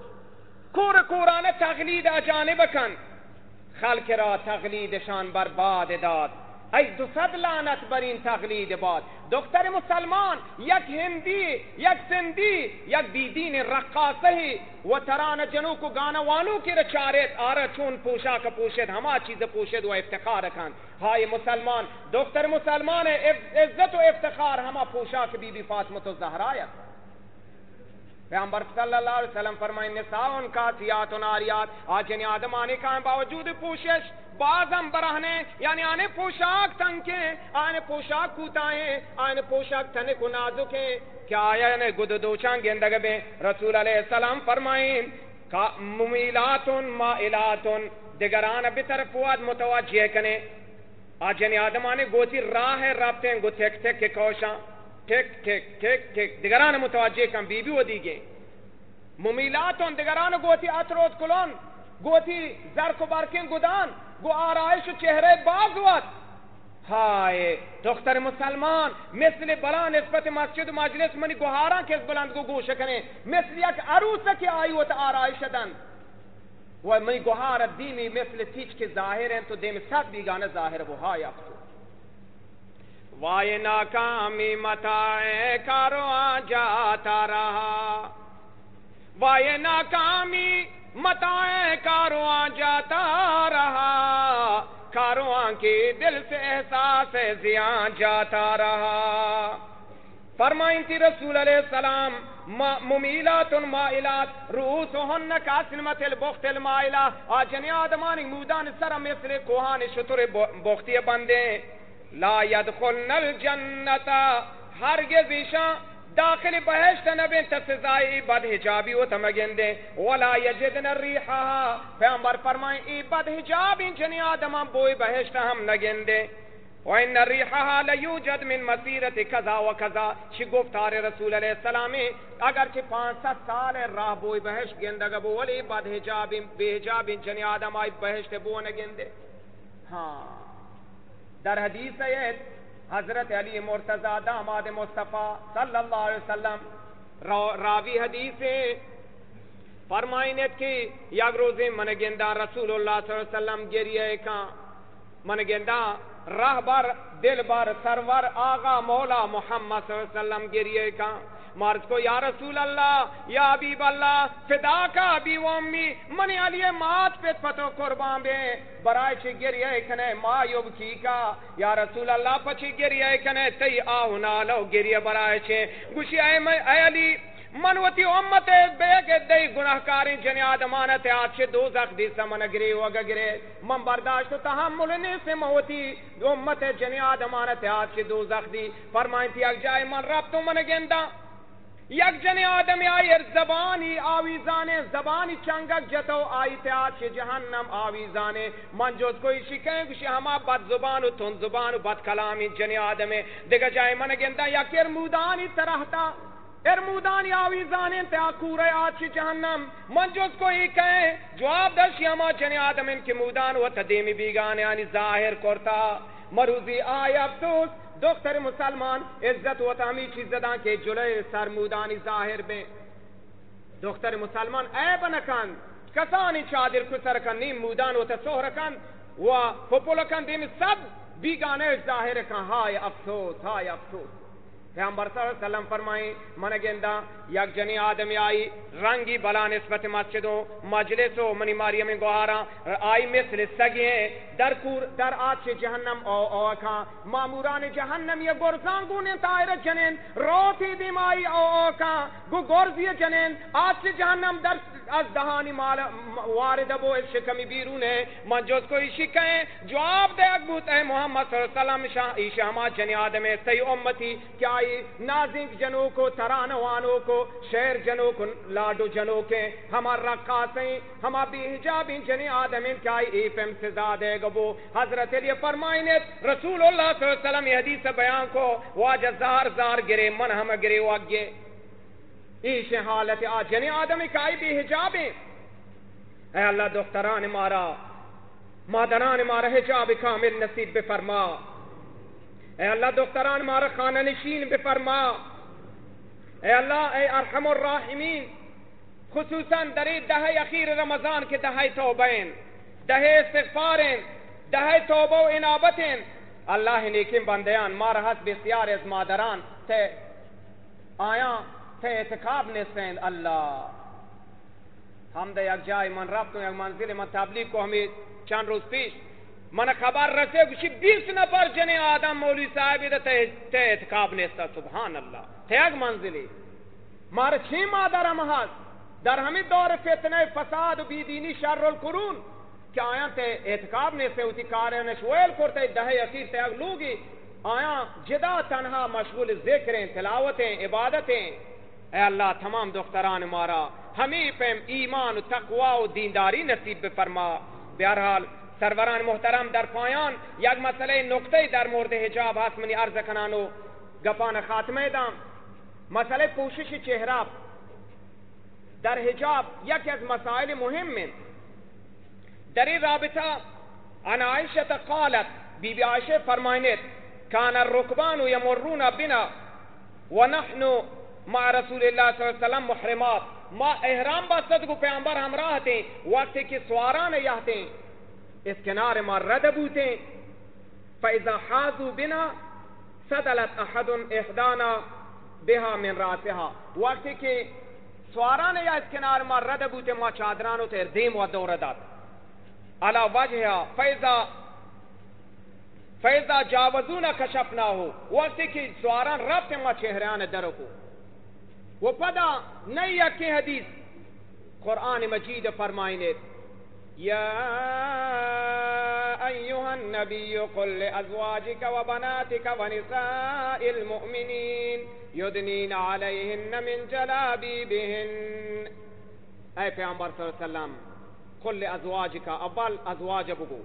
کور کورانه تغلید اجانب کن. خلق را تقلیدشان برباد داد. ای دو صد لعنت بر این تقلید باد. دکتر مسلمان، یک هندی یک سندی یک بیدین رقاصه و تران جنوک و گانوانو کی رچارت آره چون پوشاک پوشد ہما چیز پوشد و افتخار کن های مسلمان دکتر مسلمان عزت و افتخار، ہما پوشاک بی بی فاطمت و زہرایت پیغمبر صلی اللہ علیہ وسلم فرمائیں نساؤن کاسیات و ناریات، آج یعنی آدم آنے کا باوجود پوشش. بازم برہنے یعنی آنے پوشاک تنکے آنے پوشاک کوتاہیں آنے پوشاک تنے کو نازکیں کیا آیا یعنی گد دو گندگ بے رسول علیہ السلام فرمائیں ممیلاتن مائلاتن، دگران بطرف واد متوجہ کنے۔ آج یعنی آدم آنے گوتی راہ ہے رابطیں گو تھک تھک کے کوشاں۔ ٹھیک ٹھیک ٹھیک ٹھیک دگران متوجہ کم بی بی و دیگے۔ ممیلاتون دگران گوتی اتروت کلون، گوتی زرک و برکن گدان۔ گو آرائش چہرے باز وقت ہائے، دختر مسلمان، مثل بلان نسبت مسجد مجلس منی گوہارا کس بلند کو گوش کریں۔ مثل یک عروس کی آئی ہوتا آرائش دن۔ وہ منی گوہار دینی مثل تیچ کے ظاہر ہیں تو دیم سب بیگانے ظاہر وہ ہائے افسو وائے ناکامی متائے کارواں جاتا رہا۔ وائے ناکامی متائے کارواں جاتا رہا کارواں کی دل سے احساس زیاں جاتا رہا۔ فرمائیں تھی رسول علیہ السلام ممیلات مائلات رؤوسهن كاسلمة البخت المائلة آجنی آدمانی مودان سر مثل کوہان شطر بختی بندے۔ لا يدخلن الجنة ہرگز ایشان داخل بہشت نبی تسزائی بد حجابی و تمگندے ولا یجدن الریحا پیامبر فرمائیں ای بد حجاب ان جنی آدمان بوئی بہشت ہم نگندے وَإِنَّ الرِّيحَهَا لَيُوجَدْ مِن مَسِيرَةِ كَذَا وَكَذَا چی گفتار رسول علیہ السلام اگر چی پانچ سال راہ بوئی بہشت گندگا بو، ولی بد حجاب بے حجاب آدم آئی بہشت بو نگندے ہاں در حدیث ہے حضرت علی مرتضی داماد مصطفیٰ صلی اللہ علیہ وسلم راوی حدیث فرمائنت کی یک روزی من گندہ رسول اللہ صلی اللہ علیہ وسلم گریہ کان من گندہ راہ بر دل بر سرور، آغا، مولا محمد صلی اللہ علیہ وسلم گریے کان مرد کو یا رسول اللہ، یا عبیب اللہ، فدا کا عبی و امی، منی علی مات پیت پتو قربان بے برای چی گری اے کنے ما یوب کی کا۔ یا رسول اللہ پچی گری اے کنے تی آہو نالو گری برای چی گوشی اے علی منوتی امت بے کے دئی گناہ کاری جنی آدمانت آج دو زخ دی سمن گری وگا گرے من برداشت تحمل نہیں سے موتی امت جنی آدمانت آج دو زخ دی۔ فرمائیں تھی اگ جائے من رب تو من گندہ۔ یک جن آدم آئی زبانی آویزانے زبانی چنگک جتو آئی تیاد چھ جہنم آویزانے من جوز کوئی شکیں کشی ہما بد زبان و تن زبان و بد کلامی جن آدم۔ دیکھ جائے من گندہ، یک ارمودانی ترہتا۔ ارمودانی آویزانے تیا کورے آج چھ جہنم من جوز کوئی کہیں جواب دشی ہما جن آدم ان کے مودان و تدیمی بیگانے یعنی ظاہر کرتا مروزی آئی افسوس دختر مسلمان عزت و تامی چیز زدان کے جلے سرمودانی ظاہر بے دختر مسلمان اے بنکن کسانی چادر کسر کن نیم مودان و تصوhr کن و پپول کن دیم سب بیگانے ظاہر کن ہائے افسوس ہائے افسوس پیغمبر صلی اللہ علیہ وسلم فرمائیں من گندہ یک جنی آدمی آئی، رنگی بلا نسبت مسجدوں مجلس و منی مریم گوہارا آئی مثل سگی ہیں، در کور، در آج جہنم، او او کھا ماموران جہنم، یہ گرزان گونے تائر جنین، روتی دیم آئی او او کھا گو گرزی جنین، آج جہنم، در از دہانی وارد ابو اس شکمی بیرون ہے من جوز کوئی شکیں جواب دے اگبوت اے محمد صلی اللہ علیہ وسلم ایشہ ہما جنی یعنی آدم ہے سی امتی کیا آئی نازنگ جنو کو ترانوانو کو، شیر جنو کو لاڈو جنو کے ہمار رقاسیں ہما بی حجابین یعنی جنی آدمین کیا آئی ایف ایم سے زادے گبو۔ حضرت علی فرمائنیت رسول اللہ صلی اللہ علیہ وسلم یہ حدیث بیان کو، واجہ زار زار گرے، من ہم گرے واگے۔ ایش حالت آج یعنی آدمی کائی بھی حجابیں اے اللہ دختران مارا، مادران مارا، حجاب کامل نصیب بفرما. اے اللہ دختران مارا، خانہ نشین بفرما. اے اللہ، اے ارحم الراحمین، خصوصا دری دہی اخیر رمضان کے دہی توبین دہی استغفاریں دہی توبہ و انابتیں اللہ نیکیم بندیان، مارا حسب سیار از مادران تے آیا تے اعتقاب نسین اللہ۔ ہم دے یک جائے من رفتوں یک منزل من تبلیغ کو ہمیں چند روز پیش۔ من خبر رسے کچھ بیس نفر جنے آدم مولی صاحبی دے تے اعتقاب نستا سبحان اللہ۔ تے یک منزلی مار چھ مادر ہم ہاس۔ در ہمیں دور فتنہ فساد و بیدینی شر القرون۔ کیا آیا تے اعتقاب نستے ہوتی کارے نشویل کرتے، دہے اخیر تے اگ لوگی۔ آیا جدا تنہا مشغول ذکریں، تلاوتیں، عبادتیں۔ اے اللہ تمام دختران مارا ہمیں پیم ایمان و تقوی و دینداری نصیب بفرما۔ بہرحال سروران محترم در پایان یک مسئلہ نقطه در مورد حجاب هست منی عرض کنانو گپان خاتمه دام۔ مسئله پوشش چهره در حجاب یکی از مسائل مهم در این رابطه ان عائشة قالت بی بی عائشة فرمائنت کان الرکبان یمرون بنا ونحن مع رسول اللہ صلی اللہ علیہ وسلم محرمات، ما احرام بستد کو پیامبر ہمراہ تھے وقت کی سواران یہتے اس کنار ما رد بوتے فاذا حاضوا بنا صدلت احد احدانا بها من راسها۔ وقت کی سواران یا اس کنار ما رد بوتے، ما چادرانو تیر دیم و دور داد۔ علا وجہ فاذا فیضا جاوزونا کشفنا ہو وقتی کی سواران رفت ما چہریان درکو۔ و پدا نیا که حدیث قرآن مجید فرمائنے یا ایوها النبی قل لأزواجک و بناتک و نساء المؤمنین یدنین علیهن من جلابی بهن اے پیامبر صلی اللہ علیہ وسلم قل لأزواجك اول أزواج بگو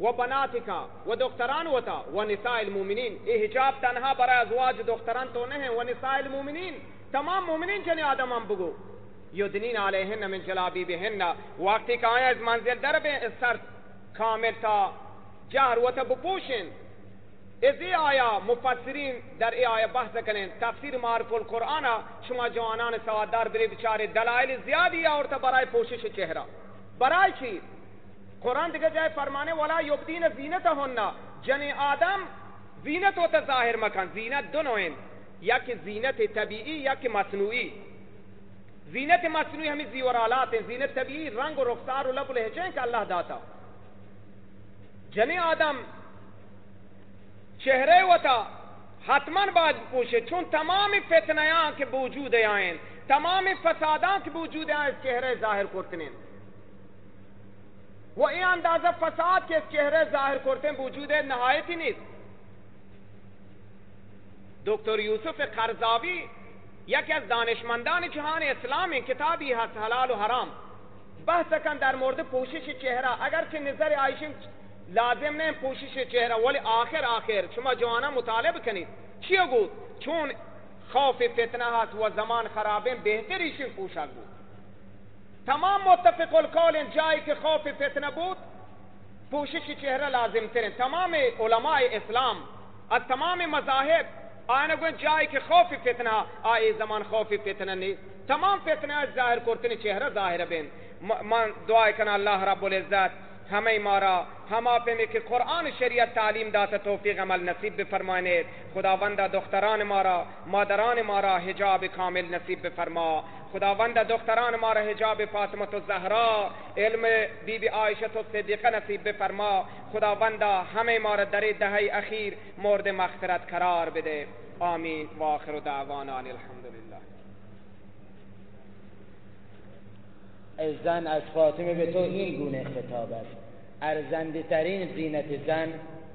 و بناتک و دختران و تا و ونساء المؤمنين إيه حجاب تنها برای أزواج دختران تو نہیں و ونساء المؤمنين. تمام مومنین چنے آدم ہم بگو۔ یدنین علیہن من جلابی بہن وقتی کہ آیا از منزل در بے سر کامل تا جہر و تا بپوشن از ای آیا مفسرین در ای آیا بحث کریں تفسیر معرف القرآن شما جوانان سوادار بری بچارے دلائل زیادی اور تا برای پوشش چہرہ۔ برای چیز قرآن دیکھ جائے فرمانے والا یبدین زینت ہونا جن آدم زینت ہوتا ظاہر مکان زینت دونوں ہیں یا کہ زینت طبیعی یا کہ مصنوعی. زینت مصنوعی ہمیں زیورالات ہیں. زینت طبیعی رنگ و رخسار و لب لہجیں کہ اللہ داتا. جن آدم چہرے ہوتا حتماً بعد پوچھے، چون تمام فتنیاں کے بوجود آئیں، تمام فسادان که وجود از چهره ظاهر کرتنین و این اندازه فساد که از چهره ظاهر کرتن وجود نهایتی نیست دکتر یوسف قرضاوی، یکی از دانشمندان جهان اسلام، کتابی هست، حلال و حرام. بحث کن در مورد پوشش چهره. اگرچه نظر آیشین لازم نہیں پوشش چہرہ ولی آخر آخر. شما جوانا مطالب کنید چی گو چون خوف فتنہ ہاتھ و زمان خرابیں بہتر ایشن پوشا گو تمام متفق القول جائے کہ خوف فتنہ بود، پوشش چہرہ لازم ترین تمام علماء اسلام از تمام مذاہب آئین گوین جائے کہ خوف فتنہ آئی زمان خوف فتنہ نہیں تمام فتنہ ظاہر کرتنی چہرہ ظاہر بین. من دعائے کنا اللہ رب العزت همه ما را هم آفمی که قرآن شریعت تعلیم داده توفیق عمل نصیب بفرمایید. خداوند دختران ما را مادران ما را حجاب کامل نصیب بفرما. خداوند دختران ما را حجاب فاطمه زهرا علم بی بی عایشه و صدیقه نصیب بفرما. خداوند همه ما را در دهه اخیر مورد مغفرت قرار بده. آمین. و آخر دعوانا الحمدلله. زن از فاطمه به تو این گونه خطاب است. ارزنده ترین زینت زن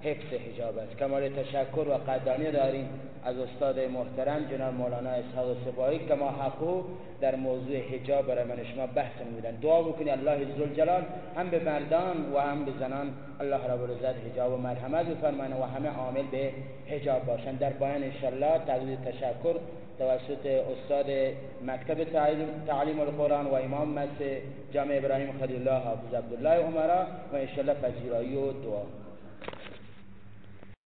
حفظ حجاب است. کمال تشکر و قدانی داریم از استاد محترم جناب مولانا اسحاق سپاهی که ما حقو در موضوع حجاب برای من شما بحث نمیدن دعا بکنی الله جلال هم به مردان و هم به زنان. الله رب العزت حجاب و مرحمت بفرمانه و همه عامل به حجاب باشند. در پایان انشالله تقدیر تشکر توسط استاد مکتب تعلیم القرآن و امام مسجد جامع ابراهیم خلیل الله حافظ عبدالله عمرا و انشالله پذیرایی و دعا.